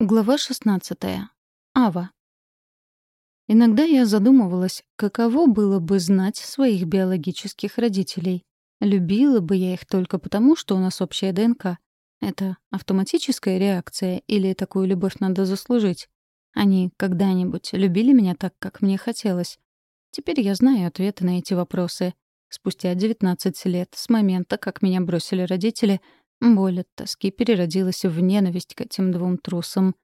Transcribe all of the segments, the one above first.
Глава 16. Ава. Иногда я задумывалась, каково было бы знать своих биологических родителей. Любила бы я их только потому, что у нас общая ДНК. Это автоматическая реакция или такую любовь надо заслужить? Они когда-нибудь любили меня так, как мне хотелось? Теперь я знаю ответы на эти вопросы. Спустя 19 лет с момента, как меня бросили родители — Боль от тоски переродилась в ненависть к этим двум трусам.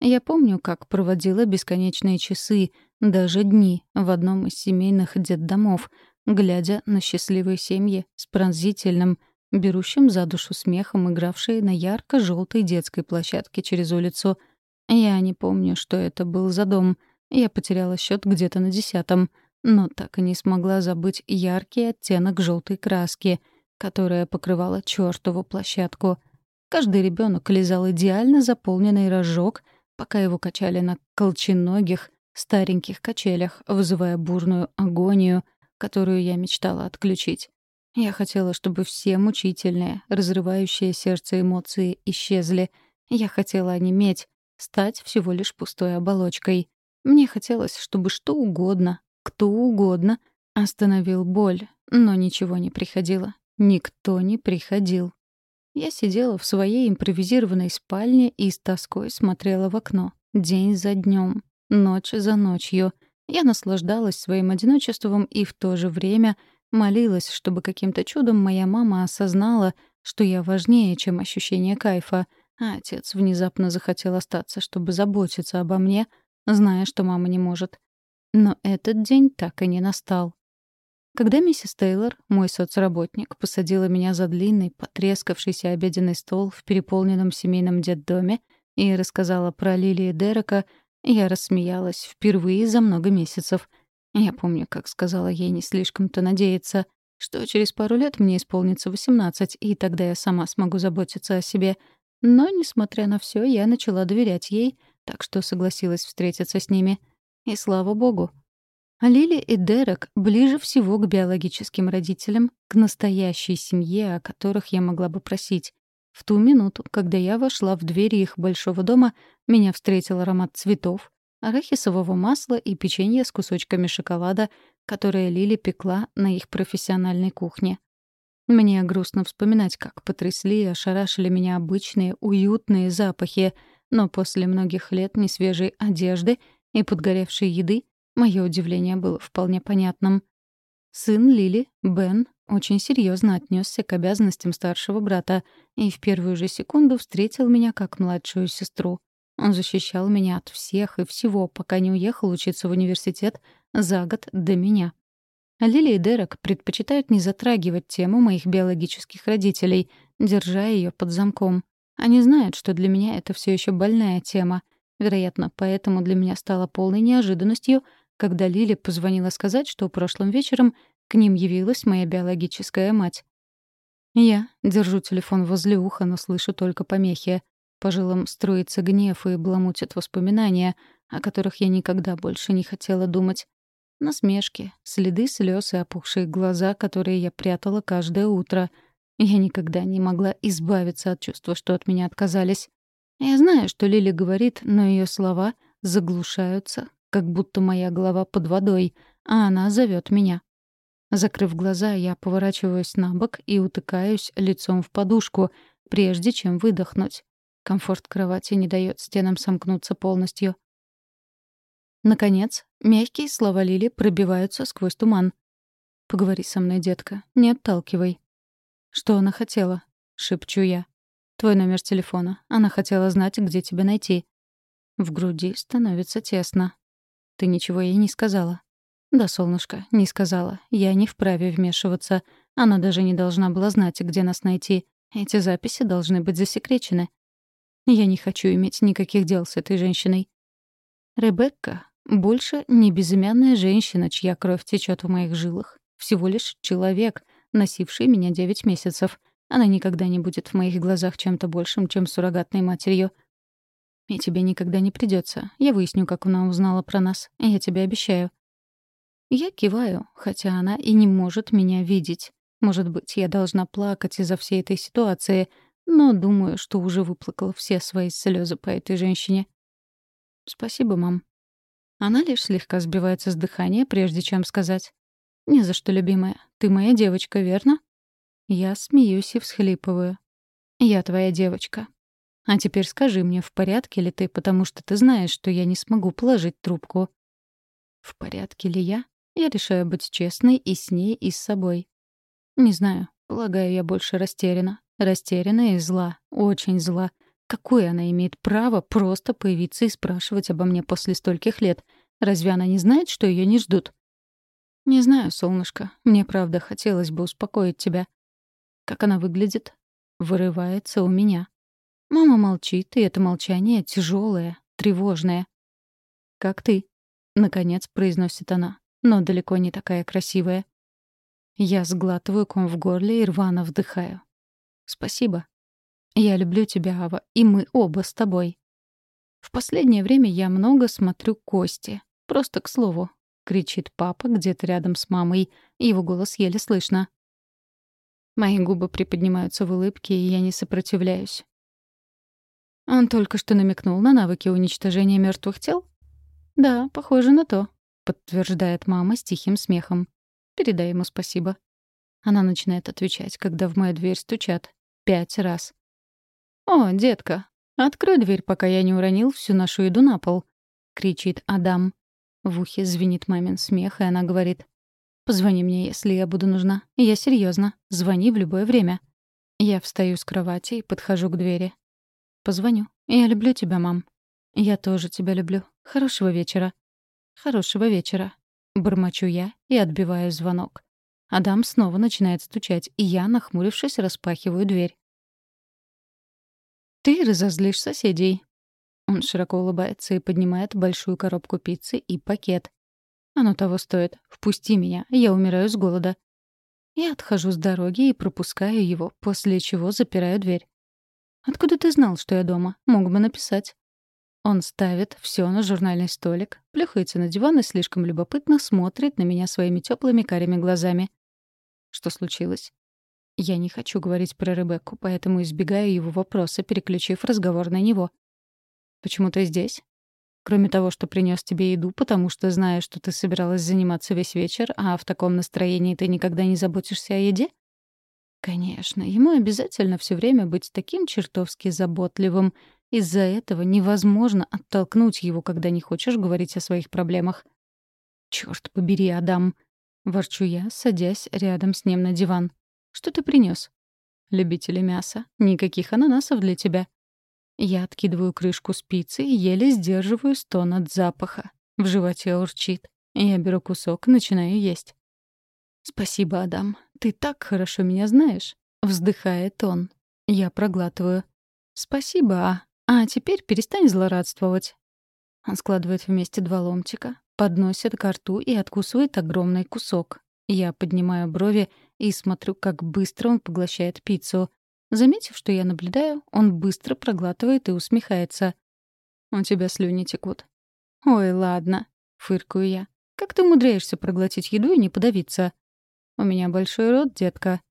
Я помню, как проводила бесконечные часы, даже дни, в одном из семейных детдомов, глядя на счастливые семьи с пронзительным, берущим за душу смехом, игравшие на ярко желтой детской площадке через улицу. Я не помню, что это был за дом. Я потеряла счет где-то на десятом, но так и не смогла забыть яркий оттенок желтой краски — которая покрывала чертову площадку. Каждый ребенок лизал идеально заполненный рожок, пока его качали на колченогих, стареньких качелях, вызывая бурную агонию, которую я мечтала отключить. Я хотела, чтобы все мучительные, разрывающие сердце эмоции исчезли. Я хотела онеметь, стать всего лишь пустой оболочкой. Мне хотелось, чтобы что угодно, кто угодно остановил боль, но ничего не приходило. Никто не приходил. Я сидела в своей импровизированной спальне и с тоской смотрела в окно. День за днем, ночь за ночью. Я наслаждалась своим одиночеством и в то же время молилась, чтобы каким-то чудом моя мама осознала, что я важнее, чем ощущение кайфа, а отец внезапно захотел остаться, чтобы заботиться обо мне, зная, что мама не может. Но этот день так и не настал. Когда миссис Тейлор, мой соцработник, посадила меня за длинный, потрескавшийся обеденный стол в переполненном семейном детдоме и рассказала про Лили и Дерека, я рассмеялась впервые за много месяцев. Я помню, как сказала ей не слишком-то надеяться, что через пару лет мне исполнится 18, и тогда я сама смогу заботиться о себе. Но, несмотря на все, я начала доверять ей, так что согласилась встретиться с ними. И слава богу, Лили и Дерек ближе всего к биологическим родителям, к настоящей семье, о которых я могла бы просить. В ту минуту, когда я вошла в двери их большого дома, меня встретил аромат цветов, арахисового масла и печенья с кусочками шоколада, которое Лили пекла на их профессиональной кухне. Мне грустно вспоминать, как потрясли и ошарашили меня обычные, уютные запахи, но после многих лет несвежей одежды и подгоревшей еды Мое удивление было вполне понятным. Сын Лили, Бен, очень серьезно отнесся к обязанностям старшего брата и в первую же секунду встретил меня как младшую сестру. Он защищал меня от всех и всего, пока не уехал учиться в университет за год до меня. Лили и Дерек предпочитают не затрагивать тему моих биологических родителей, держа ее под замком. Они знают, что для меня это все еще больная тема. Вероятно, поэтому для меня стало полной неожиданностью — когда Лили позвонила сказать, что прошлым вечером к ним явилась моя биологическая мать. Я держу телефон возле уха, но слышу только помехи. По жилам струится гнев и бламутят воспоминания, о которых я никогда больше не хотела думать. Насмешки, следы слез и опухшие глаза, которые я прятала каждое утро. Я никогда не могла избавиться от чувства, что от меня отказались. Я знаю, что Лили говорит, но ее слова заглушаются как будто моя голова под водой, а она зовет меня. Закрыв глаза, я поворачиваюсь на бок и утыкаюсь лицом в подушку, прежде чем выдохнуть. Комфорт кровати не дает стенам сомкнуться полностью. Наконец, мягкие слова Лили пробиваются сквозь туман. «Поговори со мной, детка, не отталкивай». «Что она хотела?» — шепчу я. «Твой номер телефона. Она хотела знать, где тебя найти». В груди становится тесно. Ты ничего ей не сказала. Да, солнышко, не сказала. Я не вправе вмешиваться. Она даже не должна была знать, где нас найти. Эти записи должны быть засекречены. Я не хочу иметь никаких дел с этой женщиной. Ребекка больше не безымянная женщина, чья кровь течет в моих жилах. Всего лишь человек, носивший меня девять месяцев. Она никогда не будет в моих глазах чем-то большим, чем суррогатной матерью. И тебе никогда не придется. Я выясню, как она узнала про нас. Я тебе обещаю. Я киваю, хотя она и не может меня видеть. Может быть, я должна плакать из-за всей этой ситуации, но думаю, что уже выплакал все свои слезы по этой женщине. «Спасибо, мам». Она лишь слегка сбивается с дыхания, прежде чем сказать. «Не за что, любимая. Ты моя девочка, верно?» Я смеюсь и всхлипываю. «Я твоя девочка. А теперь скажи мне, в порядке ли ты, потому что ты знаешь, что я не смогу положить трубку». В порядке ли я? Я решаю быть честной и с ней, и с собой. Не знаю. Полагаю, я больше растеряна. Растеряна и зла. Очень зла. Какое она имеет право просто появиться и спрашивать обо мне после стольких лет? Разве она не знает, что ее не ждут? Не знаю, солнышко. Мне правда хотелось бы успокоить тебя. Как она выглядит? Вырывается у меня. Мама молчит, и это молчание тяжелое, тревожное. Как ты? Наконец произносит она, но далеко не такая красивая. Я сглатываю ком в горле и рвано вдыхаю. «Спасибо. Я люблю тебя, Ава, и мы оба с тобой». В последнее время я много смотрю Кости. Просто к слову. Кричит папа где-то рядом с мамой. Его голос еле слышно. Мои губы приподнимаются в улыбке, и я не сопротивляюсь. Он только что намекнул на навыки уничтожения мертвых тел? Да, похоже на то, подтверждает мама с тихим смехом. Передай ему спасибо. Она начинает отвечать, когда в мою дверь стучат. Пять раз. «О, детка, открой дверь, пока я не уронил всю нашу еду на пол», — кричит Адам. В ухе звенит мамин смех, и она говорит. «Позвони мне, если я буду нужна. Я серьезно. Звони в любое время». Я встаю с кровати и подхожу к двери. «Позвоню. Я люблю тебя, мам». «Я тоже тебя люблю. Хорошего вечера». «Хорошего вечера», Бормочу я и отбиваю звонок. Адам снова начинает стучать, и я, нахмурившись, распахиваю дверь. «Ты разозлишь соседей». Он широко улыбается и поднимает большую коробку пиццы и пакет. «Оно того стоит. Впусти меня. Я умираю с голода». Я отхожу с дороги и пропускаю его, после чего запираю дверь. «Откуда ты знал, что я дома? Мог бы написать». Он ставит все на журнальный столик, плюхается на диван и слишком любопытно смотрит на меня своими теплыми карими глазами. Что случилось? Я не хочу говорить про Ребекку, поэтому избегаю его вопроса, переключив разговор на него. «Почему ты здесь?» Кроме того, что принес тебе еду, потому что знаю, что ты собиралась заниматься весь вечер, а в таком настроении ты никогда не заботишься о еде? Конечно, ему обязательно все время быть таким чертовски заботливым — из-за этого невозможно оттолкнуть его, когда не хочешь говорить о своих проблемах. «Чёрт побери, Адам!» — ворчу я, садясь рядом с ним на диван. «Что ты принёс?» «Любители мяса. Никаких ананасов для тебя». Я откидываю крышку спицы и еле сдерживаю стон от запаха. В животе урчит. Я беру кусок, начинаю есть. «Спасибо, Адам. Ты так хорошо меня знаешь», — вздыхает он. Я проглатываю. «Спасибо, а...» А теперь перестань злорадствовать. Он складывает вместе два ломтика, подносит к рту и откусывает огромный кусок. Я поднимаю брови и смотрю, как быстро он поглощает пиццу. Заметив, что я наблюдаю, он быстро проглатывает и усмехается. «У тебя слюни текут». «Ой, ладно», — фыркаю я. «Как ты умудряешься проглотить еду и не подавиться?» «У меня большой рот, детка».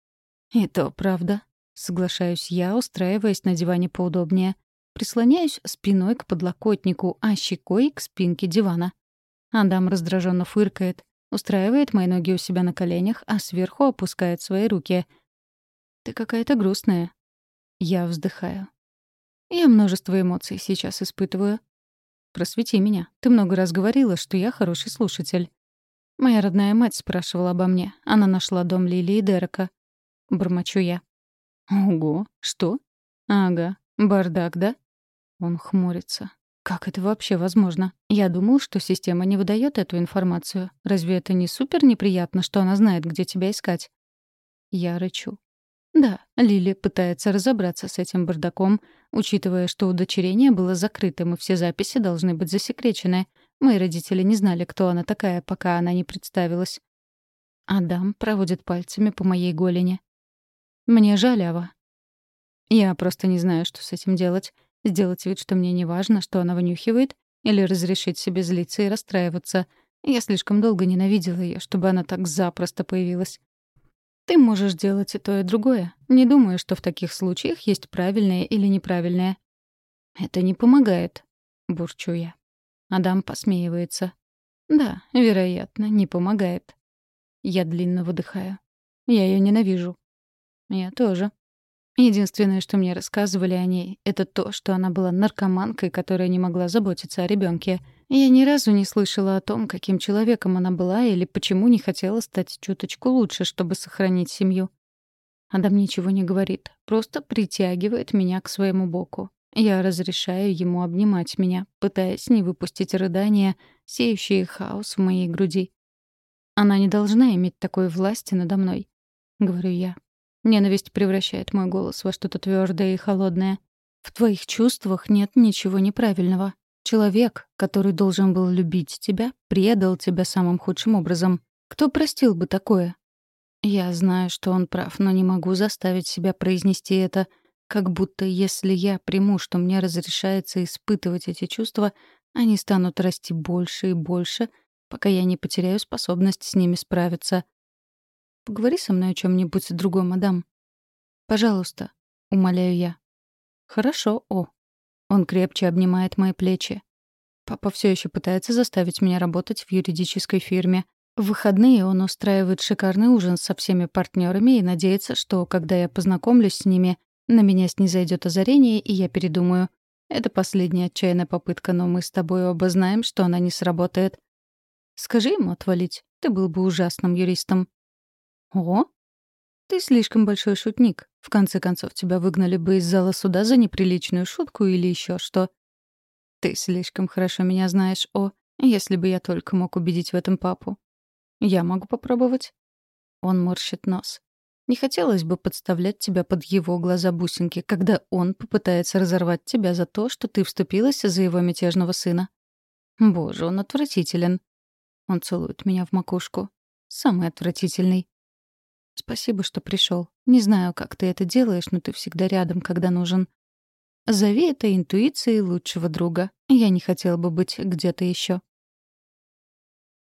«И то правда», — соглашаюсь я, устраиваясь на диване поудобнее. Прислоняюсь спиной к подлокотнику, а щекой к спинке дивана. Адам раздраженно фыркает, устраивает мои ноги у себя на коленях, а сверху опускает свои руки. «Ты какая-то грустная». Я вздыхаю. Я множество эмоций сейчас испытываю. Просвети меня. Ты много раз говорила, что я хороший слушатель. Моя родная мать спрашивала обо мне. Она нашла дом Лили и Дерека. Бормочу я. Ого, что? Ага, бардак, да? Он хмурится. Как это вообще возможно? Я думал, что система не выдает эту информацию. Разве это не супер неприятно, что она знает, где тебя искать? Я рычу. Да, Лили пытается разобраться с этим бардаком, учитывая, что удочерение было закрытым, и все записи должны быть засекречены. Мои родители не знали, кто она такая, пока она не представилась. Адам проводит пальцами по моей голени. Мне жаль, Ава. Я просто не знаю, что с этим делать. Сделать вид, что мне не важно, что она вынюхивает, или разрешить себе злиться и расстраиваться. Я слишком долго ненавидела ее, чтобы она так запросто появилась. Ты можешь делать и то, и другое. Не думаю, что в таких случаях есть правильное или неправильное. Это не помогает, бурчу я. Адам посмеивается. Да, вероятно, не помогает. Я длинно выдыхаю. Я ее ненавижу. Я тоже. Единственное, что мне рассказывали о ней, это то, что она была наркоманкой, которая не могла заботиться о ребенке. Я ни разу не слышала о том, каким человеком она была или почему не хотела стать чуточку лучше, чтобы сохранить семью. Адам ничего не говорит, просто притягивает меня к своему боку. Я разрешаю ему обнимать меня, пытаясь не выпустить рыдания, сеющие хаос в моей груди. Она не должна иметь такой власти надо мной, — говорю я. Ненависть превращает мой голос во что-то твердое и холодное. В твоих чувствах нет ничего неправильного. Человек, который должен был любить тебя, предал тебя самым худшим образом. Кто простил бы такое? Я знаю, что он прав, но не могу заставить себя произнести это, как будто если я приму, что мне разрешается испытывать эти чувства, они станут расти больше и больше, пока я не потеряю способность с ними справиться. Поговори со мной о чем нибудь другом, мадам. Пожалуйста, умоляю я. Хорошо, О. Он крепче обнимает мои плечи. Папа все еще пытается заставить меня работать в юридической фирме. В выходные он устраивает шикарный ужин со всеми партнерами и надеется, что, когда я познакомлюсь с ними, на меня снизойдет озарение, и я передумаю. Это последняя отчаянная попытка, но мы с тобой оба знаем, что она не сработает. Скажи ему отвалить. Ты был бы ужасным юристом. О? Ты слишком большой шутник. В конце концов, тебя выгнали бы из зала суда за неприличную шутку или еще что. Ты слишком хорошо меня знаешь, О. Если бы я только мог убедить в этом папу. Я могу попробовать. Он морщит нос. Не хотелось бы подставлять тебя под его глаза бусинки, когда он попытается разорвать тебя за то, что ты вступилась за его мятежного сына. Боже, он отвратителен. Он целует меня в макушку. Самый отвратительный. Спасибо, что пришел. Не знаю, как ты это делаешь, но ты всегда рядом, когда нужен. Зови это интуицией лучшего друга. Я не хотела бы быть где-то еще.